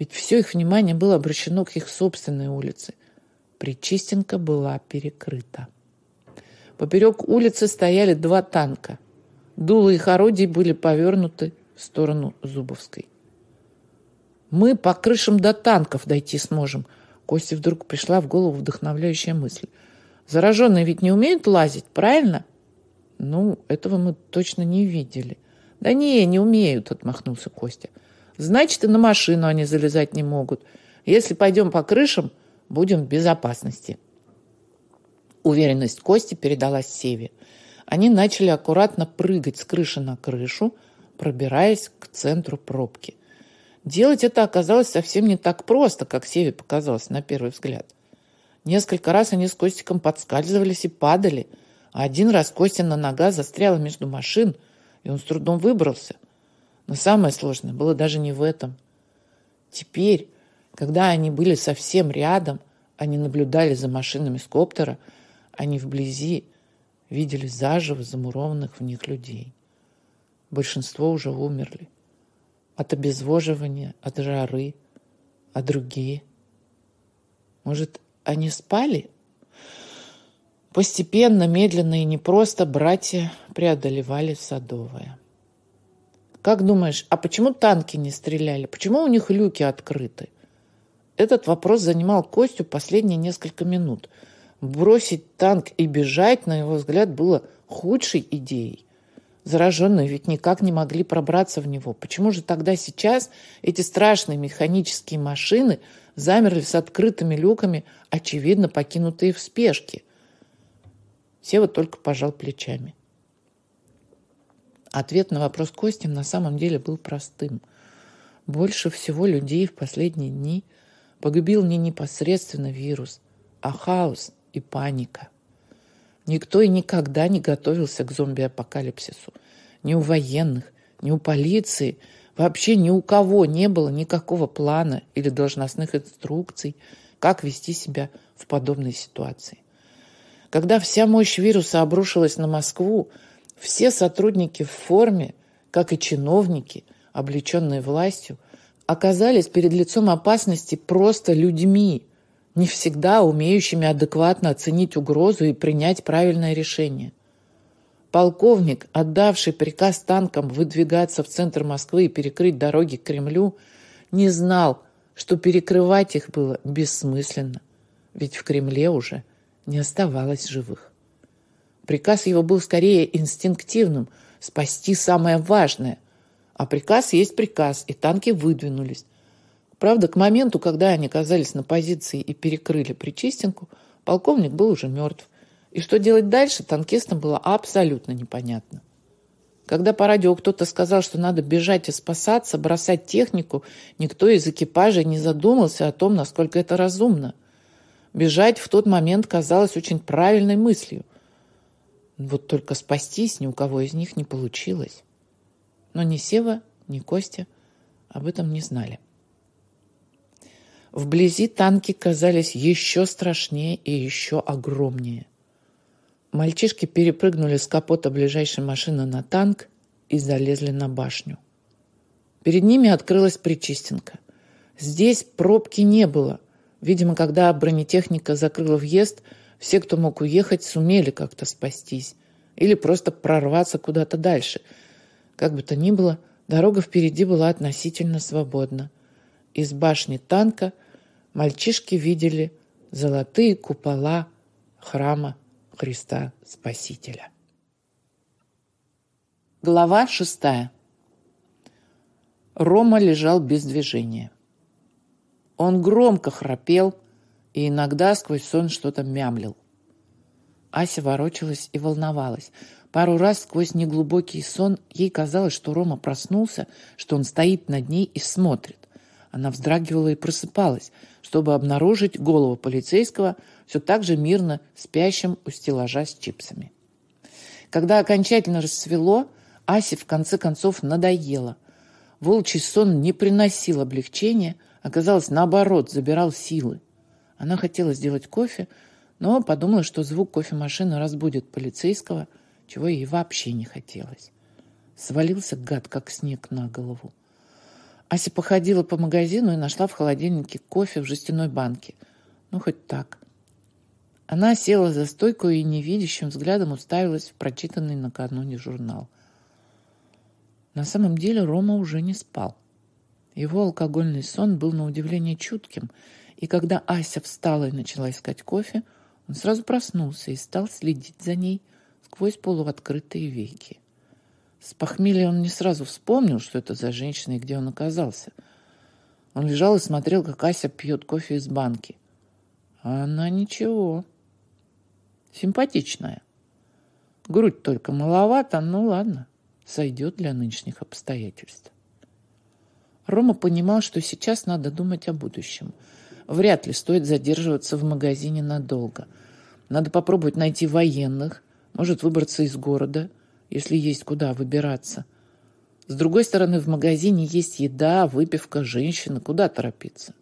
Ведь все их внимание было обращено к их собственной улице. Причистенка была перекрыта. Поперек улицы стояли два танка. Дула их орудий были повернуты в сторону Зубовской. «Мы по крышам до танков дойти сможем», Косте вдруг пришла в голову вдохновляющая мысль. Зараженные ведь не умеют лазить, правильно? Ну, этого мы точно не видели. Да не, не умеют, отмахнулся Костя. Значит, и на машину они залезать не могут. Если пойдем по крышам, будем в безопасности. Уверенность Кости передалась Севе. Они начали аккуратно прыгать с крыши на крышу, пробираясь к центру пробки. Делать это оказалось совсем не так просто, как Севе показалось на первый взгляд. Несколько раз они с Костиком подскальзывались и падали, а один раз Костина нога застряла между машин, и он с трудом выбрался. Но самое сложное было даже не в этом. Теперь, когда они были совсем рядом, они наблюдали за машинами с коптера, они вблизи видели заживо замурованных в них людей. Большинство уже умерли от обезвоживания, от жары, а другие? Может, они спали? Постепенно, медленно и непросто братья преодолевали Садовое. Как думаешь, а почему танки не стреляли? Почему у них люки открыты? Этот вопрос занимал Костю последние несколько минут. Бросить танк и бежать, на его взгляд, было худшей идеей. Зараженные ведь никак не могли пробраться в него. Почему же тогда сейчас эти страшные механические машины замерли с открытыми люками, очевидно покинутые в спешке? Сева только пожал плечами. Ответ на вопрос Кости на самом деле был простым. Больше всего людей в последние дни погубил не непосредственно вирус, а хаос и паника – Никто и никогда не готовился к зомби-апокалипсису. Ни у военных, ни у полиции, вообще ни у кого не было никакого плана или должностных инструкций, как вести себя в подобной ситуации. Когда вся мощь вируса обрушилась на Москву, все сотрудники в форме, как и чиновники, облеченные властью, оказались перед лицом опасности просто людьми, не всегда умеющими адекватно оценить угрозу и принять правильное решение. Полковник, отдавший приказ танкам выдвигаться в центр Москвы и перекрыть дороги к Кремлю, не знал, что перекрывать их было бессмысленно, ведь в Кремле уже не оставалось живых. Приказ его был скорее инстинктивным – спасти самое важное. А приказ есть приказ, и танки выдвинулись. Правда, к моменту, когда они оказались на позиции и перекрыли Причистенку, полковник был уже мертв. И что делать дальше, танкистам было абсолютно непонятно. Когда по радио кто-то сказал, что надо бежать и спасаться, бросать технику, никто из экипажей не задумался о том, насколько это разумно. Бежать в тот момент казалось очень правильной мыслью. Вот только спастись ни у кого из них не получилось. Но ни Сева, ни Костя об этом не знали. Вблизи танки казались еще страшнее и еще огромнее. Мальчишки перепрыгнули с капота ближайшей машины на танк и залезли на башню. Перед ними открылась Причистенка. Здесь пробки не было. Видимо, когда бронетехника закрыла въезд, все, кто мог уехать, сумели как-то спастись или просто прорваться куда-то дальше. Как бы то ни было, дорога впереди была относительно свободна. Из башни танка мальчишки видели золотые купола храма Христа Спасителя. Глава шестая. Рома лежал без движения. Он громко храпел и иногда сквозь сон что-то мямлил. Ася ворочалась и волновалась. Пару раз сквозь неглубокий сон ей казалось, что Рома проснулся, что он стоит над ней и смотрит. Она вздрагивала и просыпалась, чтобы обнаружить голову полицейского все так же мирно спящим у стеллажа с чипсами. Когда окончательно рассвело, Асе в конце концов надоело. Волчий сон не приносил облегчения, оказалось, наоборот, забирал силы. Она хотела сделать кофе, но подумала, что звук кофемашины разбудит полицейского, чего ей вообще не хотелось. Свалился гад, как снег на голову. Ася походила по магазину и нашла в холодильнике кофе в жестяной банке. Ну, хоть так. Она села за стойку и невидящим взглядом уставилась в прочитанный накануне журнал. На самом деле Рома уже не спал. Его алкогольный сон был на удивление чутким, и когда Ася встала и начала искать кофе, он сразу проснулся и стал следить за ней сквозь полуоткрытые веки. С похмелья он не сразу вспомнил, что это за женщина и где он оказался. Он лежал и смотрел, как Ася пьет кофе из банки. А она ничего. Симпатичная. Грудь только маловато, ну ладно, сойдет для нынешних обстоятельств. Рома понимал, что сейчас надо думать о будущем. Вряд ли стоит задерживаться в магазине надолго. Надо попробовать найти военных, может выбраться из города – если есть куда выбираться. С другой стороны, в магазине есть еда, выпивка, женщины. Куда торопиться?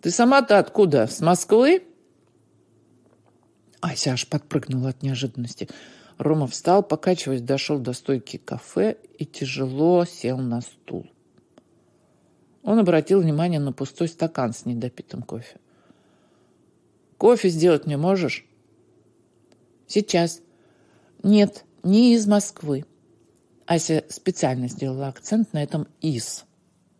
«Ты сама-то откуда? С Москвы?» Ася аж подпрыгнула от неожиданности. Рома встал, покачиваясь, дошел до стойки кафе и тяжело сел на стул. Он обратил внимание на пустой стакан с недопитым кофе. «Кофе сделать мне можешь?» «Сейчас», нет, не из Москвы. Ася специально сделала акцент на этом «из»,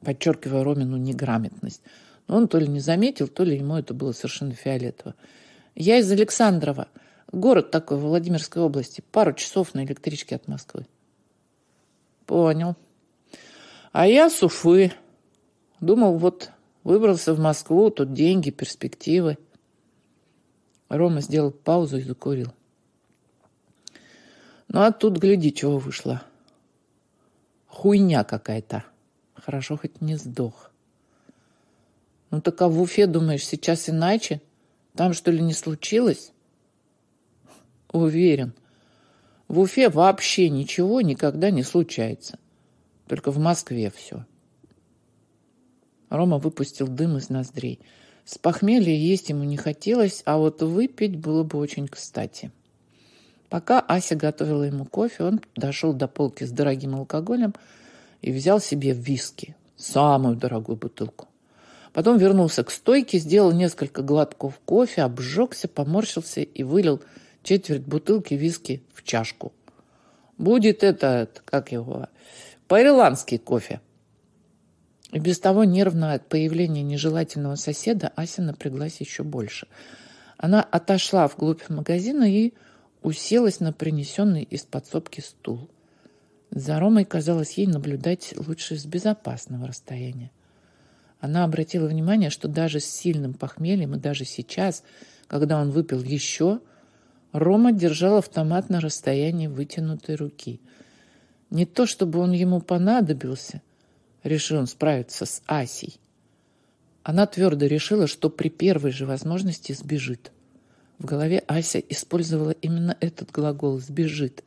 подчеркивая Ромину неграмотность. Но он то ли не заметил, то ли ему это было совершенно фиолетово. «Я из Александрова. Город такой, в Владимирской области. Пару часов на электричке от Москвы». «Понял. А я с Уфы. Думал, вот выбрался в Москву, тут деньги, перспективы». Рома сделал паузу и закурил. Ну, а тут, гляди, чего вышло. Хуйня какая-то. Хорошо, хоть не сдох. Ну, так а в Уфе, думаешь, сейчас иначе? Там, что ли, не случилось? Уверен. В Уфе вообще ничего никогда не случается. Только в Москве все. Рома выпустил дым из ноздрей. С похмелья есть ему не хотелось, а вот выпить было бы очень кстати. Пока Ася готовила ему кофе, он дошел до полки с дорогим алкоголем и взял себе виски, самую дорогую бутылку. Потом вернулся к стойке, сделал несколько глотков кофе, обжегся, поморщился и вылил четверть бутылки виски в чашку. Будет это, как его, по-ирландски кофе. И без того нервно от появления нежелательного соседа Ася напряглась еще больше. Она отошла вглубь магазина и уселась на принесенный из подсобки стул. За Ромой казалось ей наблюдать лучше с безопасного расстояния. Она обратила внимание, что даже с сильным похмельем и даже сейчас, когда он выпил еще, Рома держал автомат на расстоянии вытянутой руки. Не то, чтобы он ему понадобился, решил он справиться с Асей. Она твердо решила, что при первой же возможности сбежит. В голове Ася использовала именно этот глагол «сбежит».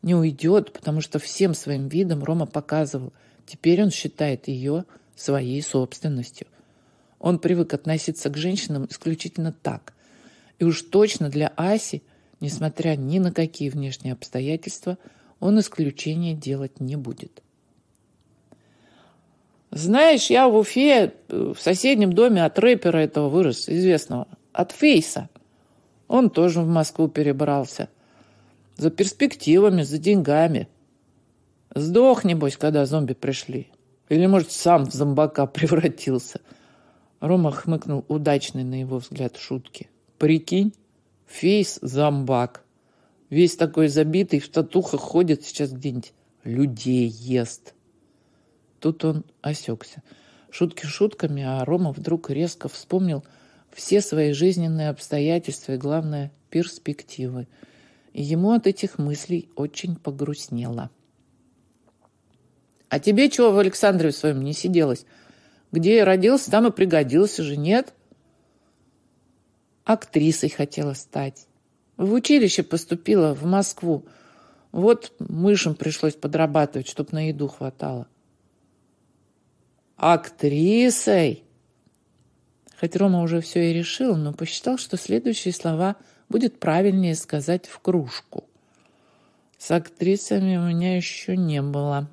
Не уйдет, потому что всем своим видом Рома показывал. Теперь он считает ее своей собственностью. Он привык относиться к женщинам исключительно так. И уж точно для Аси, несмотря ни на какие внешние обстоятельства, он исключения делать не будет. Знаешь, я в Уфе, в соседнем доме от рэпера этого вырос, известного, от Фейса. Он тоже в Москву перебрался. За перспективами, за деньгами. Сдох, небось, когда зомби пришли. Или, может, сам в зомбака превратился. Рома хмыкнул удачной, на его взгляд, шутки. Прикинь, фейс зомбак. Весь такой забитый, в татухах ходит сейчас где-нибудь. Людей ест. Тут он осекся. Шутки шутками, а Рома вдруг резко вспомнил – все свои жизненные обстоятельства и, главное, перспективы. И ему от этих мыслей очень погрустнело. «А тебе чего в Александрове своем не сиделось? Где я родился, там и пригодился же, нет?» Актрисой хотела стать. В училище поступила в Москву. Вот мышам пришлось подрабатывать, чтобы на еду хватало. «Актрисой?» Хоть Рома уже все и решил, но посчитал, что следующие слова будет правильнее сказать в кружку. С актрисами у меня еще не было.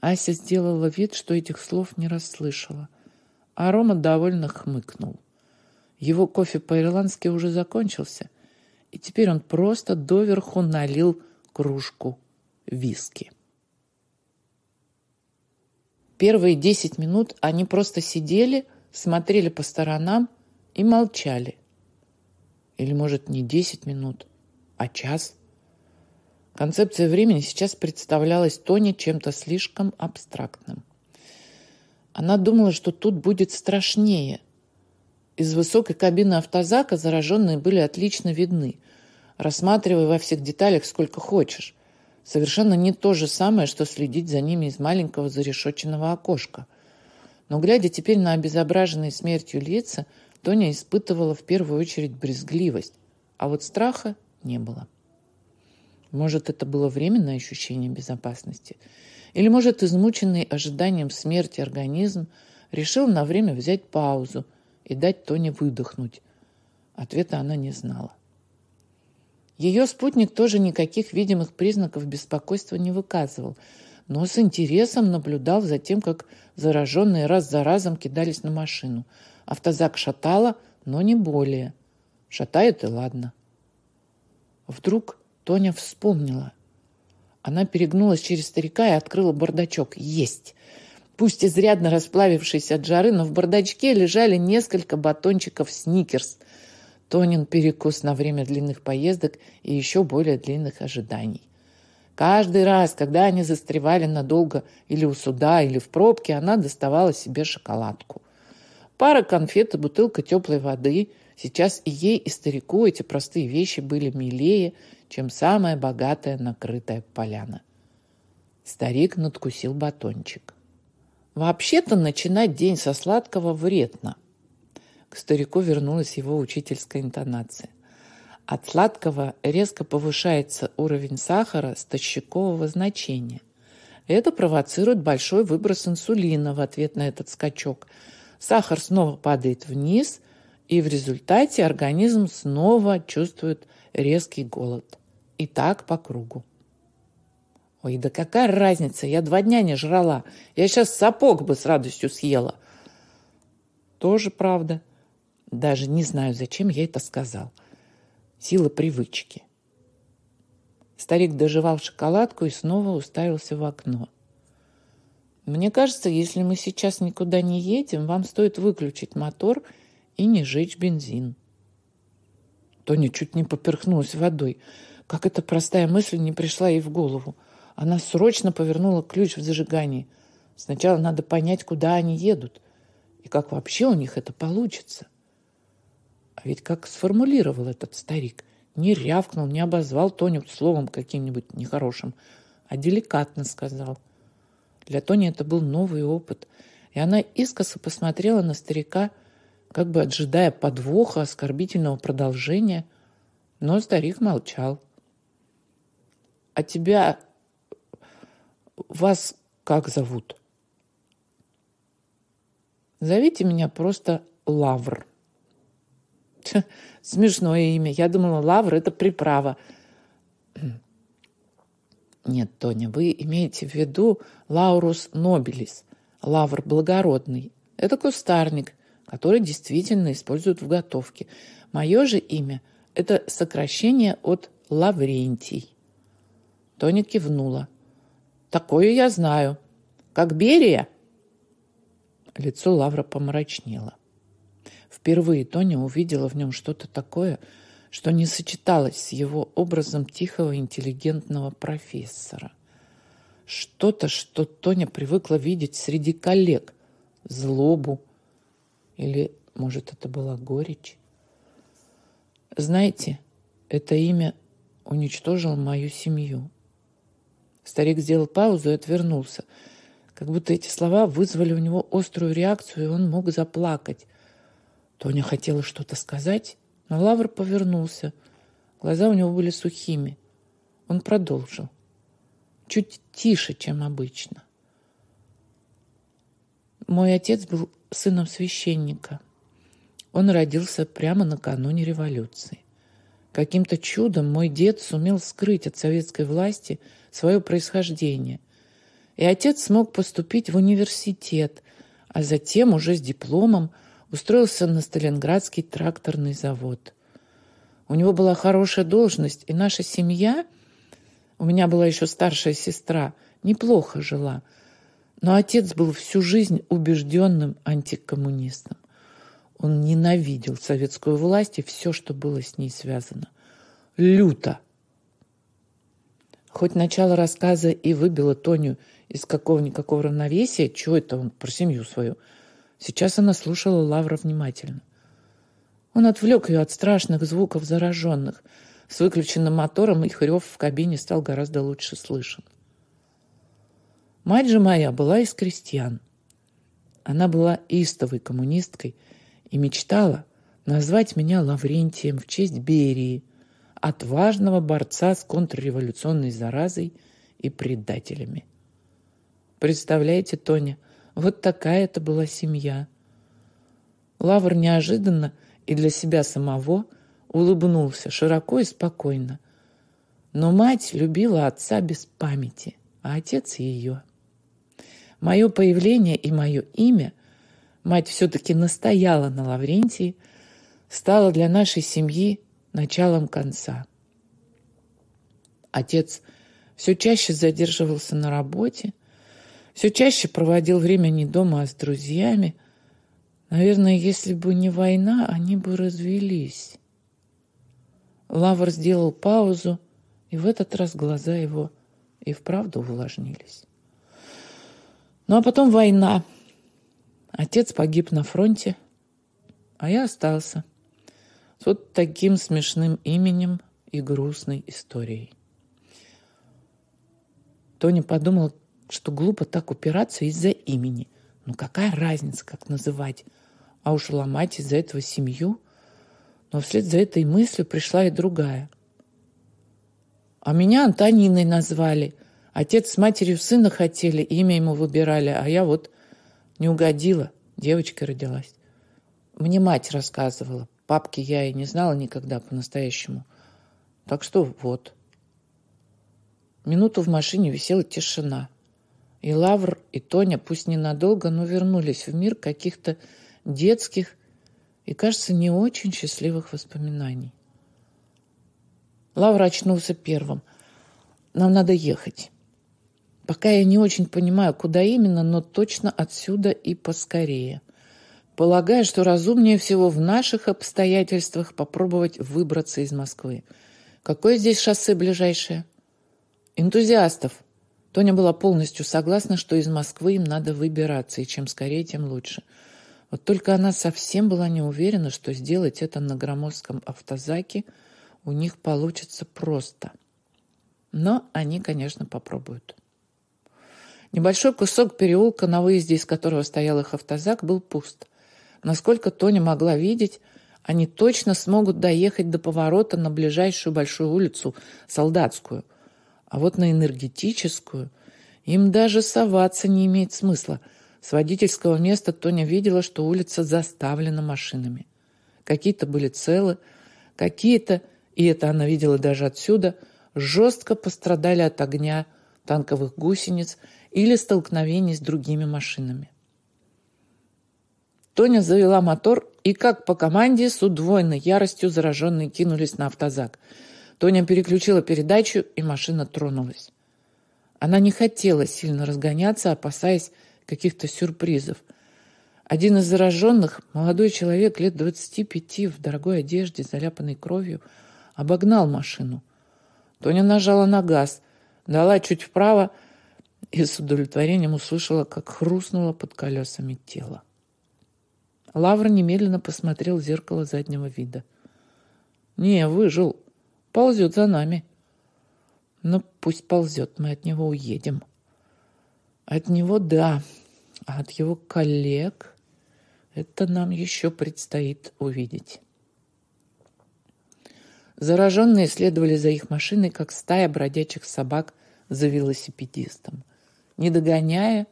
Ася сделала вид, что этих слов не расслышала. А Рома довольно хмыкнул. Его кофе по-ирландски уже закончился, и теперь он просто доверху налил кружку виски. Первые десять минут они просто сидели, смотрели по сторонам и молчали. Или, может, не десять минут, а час. Концепция времени сейчас представлялась Тоне чем-то слишком абстрактным. Она думала, что тут будет страшнее. Из высокой кабины автозака зараженные были отлично видны. Рассматривай во всех деталях сколько хочешь. Совершенно не то же самое, что следить за ними из маленького зарешоченного окошка. Но, глядя теперь на обезображенные смертью лица, Тоня испытывала в первую очередь брезгливость, а вот страха не было. Может, это было временное ощущение безопасности? Или, может, измученный ожиданием смерти организм решил на время взять паузу и дать Тоне выдохнуть? Ответа она не знала. Ее спутник тоже никаких видимых признаков беспокойства не выказывал, но с интересом наблюдал за тем, как зараженные раз за разом кидались на машину. Автозак шатало, но не более. Шатает и ладно. Вдруг Тоня вспомнила. Она перегнулась через старика и открыла бардачок. Есть! Пусть изрядно расплавившись от жары, но в бардачке лежали несколько батончиков «Сникерс», Тонин перекус на время длинных поездок и еще более длинных ожиданий. Каждый раз, когда они застревали надолго или у суда, или в пробке, она доставала себе шоколадку. Пара конфет и бутылка теплой воды. Сейчас и ей, и старику эти простые вещи были милее, чем самая богатая накрытая поляна. Старик надкусил батончик. Вообще-то начинать день со сладкого вредно – к старику вернулась его учительская интонация. От сладкого резко повышается уровень сахара стащикового значения. Это провоцирует большой выброс инсулина в ответ на этот скачок. Сахар снова падает вниз, и в результате организм снова чувствует резкий голод. И так по кругу. Ой, да какая разница, я два дня не жрала. Я сейчас сапог бы с радостью съела. Тоже правда. Даже не знаю, зачем я это сказал. Сила привычки. Старик доживал шоколадку и снова уставился в окно. Мне кажется, если мы сейчас никуда не едем, вам стоит выключить мотор и не жечь бензин. Тоня чуть не поперхнулась водой. Как эта простая мысль не пришла ей в голову. Она срочно повернула ключ в зажигании. Сначала надо понять, куда они едут и как вообще у них это получится. Ведь как сформулировал этот старик? Не рявкнул, не обозвал Тоню словом каким-нибудь нехорошим, а деликатно сказал. Для Тони это был новый опыт, и она искоса посмотрела на старика, как бы ожидая подвоха, оскорбительного продолжения, но старик молчал. «А тебя... вас как зовут?» «Зовите меня просто Лавр», Смешное имя. Я думала, лавр – это приправа. Нет, Тоня, вы имеете в виду laurus nobilis, лавр благородный. Это кустарник, который действительно используют в готовке. Мое же имя – это сокращение от Лаврентий. Тоня кивнула. Такое я знаю. Как Берия? Лицо Лавра помрачнело. Впервые Тоня увидела в нем что-то такое, что не сочеталось с его образом тихого интеллигентного профессора. Что-то, что Тоня привыкла видеть среди коллег. Злобу. Или, может, это была горечь? Знаете, это имя уничтожило мою семью. Старик сделал паузу и отвернулся. Как будто эти слова вызвали у него острую реакцию, и он мог заплакать. Тоня хотела что-то сказать, но Лавр повернулся. Глаза у него были сухими. Он продолжил. Чуть тише, чем обычно. Мой отец был сыном священника. Он родился прямо накануне революции. Каким-то чудом мой дед сумел скрыть от советской власти свое происхождение. и отец смог поступить в университет, а затем уже с дипломом устроился на Сталинградский тракторный завод. У него была хорошая должность, и наша семья, у меня была еще старшая сестра, неплохо жила. Но отец был всю жизнь убежденным антикоммунистом. Он ненавидел советскую власть и все, что было с ней связано. Люто. Хоть начало рассказа и выбило Тоню из какого-никакого равновесия, чего это он про семью свою, сейчас она слушала Лавра внимательно. Он отвлек ее от страшных звуков зараженных. С выключенным мотором их рев в кабине стал гораздо лучше слышен. Мать же моя была из крестьян. Она была истовой коммунисткой и мечтала назвать меня Лаврентием в честь Берии, отважного борца с контрреволюционной заразой и предателями. Представляете, Тоня, вот такая это была семья. Лавр неожиданно и для себя самого улыбнулся широко и спокойно. Но мать любила отца без памяти, а отец ее. Мое появление и мое имя, мать все-таки настояла на Лаврентии, стало для нашей семьи началом конца. Отец все чаще задерживался на работе, все чаще проводил время не дома, а с друзьями – Наверное, если бы не война, они бы развелись. Лавр сделал паузу, и в этот раз глаза его и вправду увлажнились. Ну а потом война. Отец погиб на фронте, а я остался с вот таким смешным именем и грустной историей. Тони подумал, что глупо так упираться из-за имени. Ну какая разница, как называть? а уж ломать из-за этого семью. Но вслед за этой мыслью пришла и другая. А меня Антониной назвали. Отец с матерью сына хотели, имя ему выбирали, а я вот не угодила, девочкой родилась. Мне мать рассказывала. Папки я и не знала никогда по-настоящему. Так что вот. Минуту в машине висела тишина. И Лавр, и Тоня, пусть ненадолго, но вернулись в мир каких-то детских и, кажется, не очень счастливых воспоминаний. Лавра очнулся первым. Нам надо ехать. Пока я не очень понимаю, куда именно, но точно отсюда и поскорее. Полагаю, что разумнее всего в наших обстоятельствах попробовать выбраться из Москвы. Какое здесь шоссе ближайшее? Энтузиастов. Тоня была полностью согласна, что из Москвы им надо выбираться, и чем скорее, тем лучше. — вот только она совсем была не уверена, что сделать это на громоздком автозаке у них получится просто. Но они, конечно, попробуют. Небольшой кусок переулка, на выезде из которого стоял их автозак, был пуст. Насколько Тоня могла видеть, они точно смогут доехать до поворота на ближайшую большую улицу, Солдатскую. А вот на энергетическую им даже соваться не имеет смысла – с водительского места Тоня видела, что улица заставлена машинами. Какие-то были целы, какие-то, и это она видела даже отсюда, жестко пострадали от огня танковых гусениц или столкновений с другими машинами. Тоня завела мотор, и как по команде с удвоенной яростью зараженные кинулись на автозак. Тоня переключила передачу, и машина тронулась. Она не хотела сильно разгоняться, опасаясь каких-то сюрпризов. Один из зараженных, молодой человек лет 25 в дорогой одежде, заляпанной кровью, обогнал машину. Тоня нажала на газ, дала чуть вправо и с удовлетворением услышала, как хрустнуло под колесами тело. Лавр немедленно посмотрел в зеркало заднего вида. «Не, выжил. Ползет за нами». «Ну, пусть ползет, мы от него уедем». От него – да, а от его коллег это нам еще предстоит увидеть. Зараженные следовали за их машиной, как стая бродячих собак за велосипедистом, не догоняя,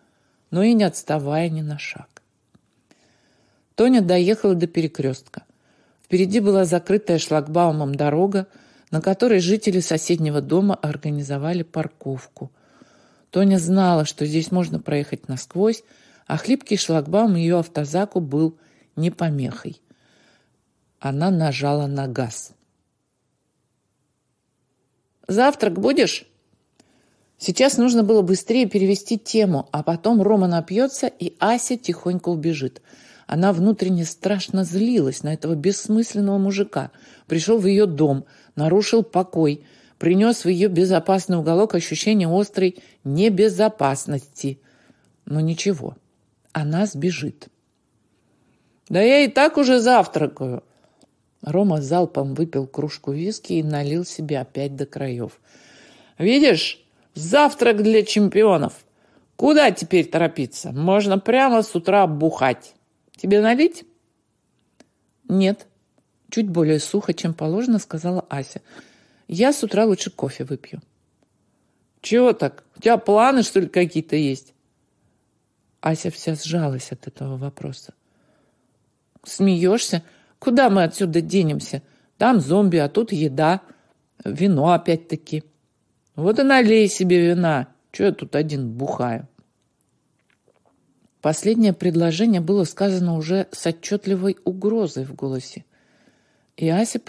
но и не отставая ни на шаг. Тоня доехала до перекрестка. Впереди была закрытая шлагбаумом дорога, на которой жители соседнего дома организовали парковку – Тоня знала, что здесь можно проехать насквозь, а хлипкий шлагбаум ее автозаку был не помехой. Она нажала на газ. «Завтрак будешь?» Сейчас нужно было быстрее перевести тему, а потом Рома напьется, и Ася тихонько убежит. Она внутренне страшно злилась на этого бессмысленного мужика. Пришел в ее дом, нарушил покой, принес в ее безопасный уголок ощущение острой небезопасности. Но ничего, она сбежит. «Да я и так уже завтракаю!» Рома залпом выпил кружку виски и налил себе опять до краев. «Видишь, завтрак для чемпионов! Куда теперь торопиться? Можно прямо с утра бухать!» Тебе налить? Нет. Чуть более сухо, чем положено, сказала Ася. Я с утра лучше кофе выпью. Чего так? У тебя планы, что ли, какие-то есть? Ася вся сжалась от этого вопроса. Смеешься? Куда мы отсюда денемся? Там зомби, а тут еда. Вино опять-таки. Вот и налей себе вина. Чего я тут один бухаю? Последнее предложение было сказано уже с отчетливой угрозой в голосе. И Ася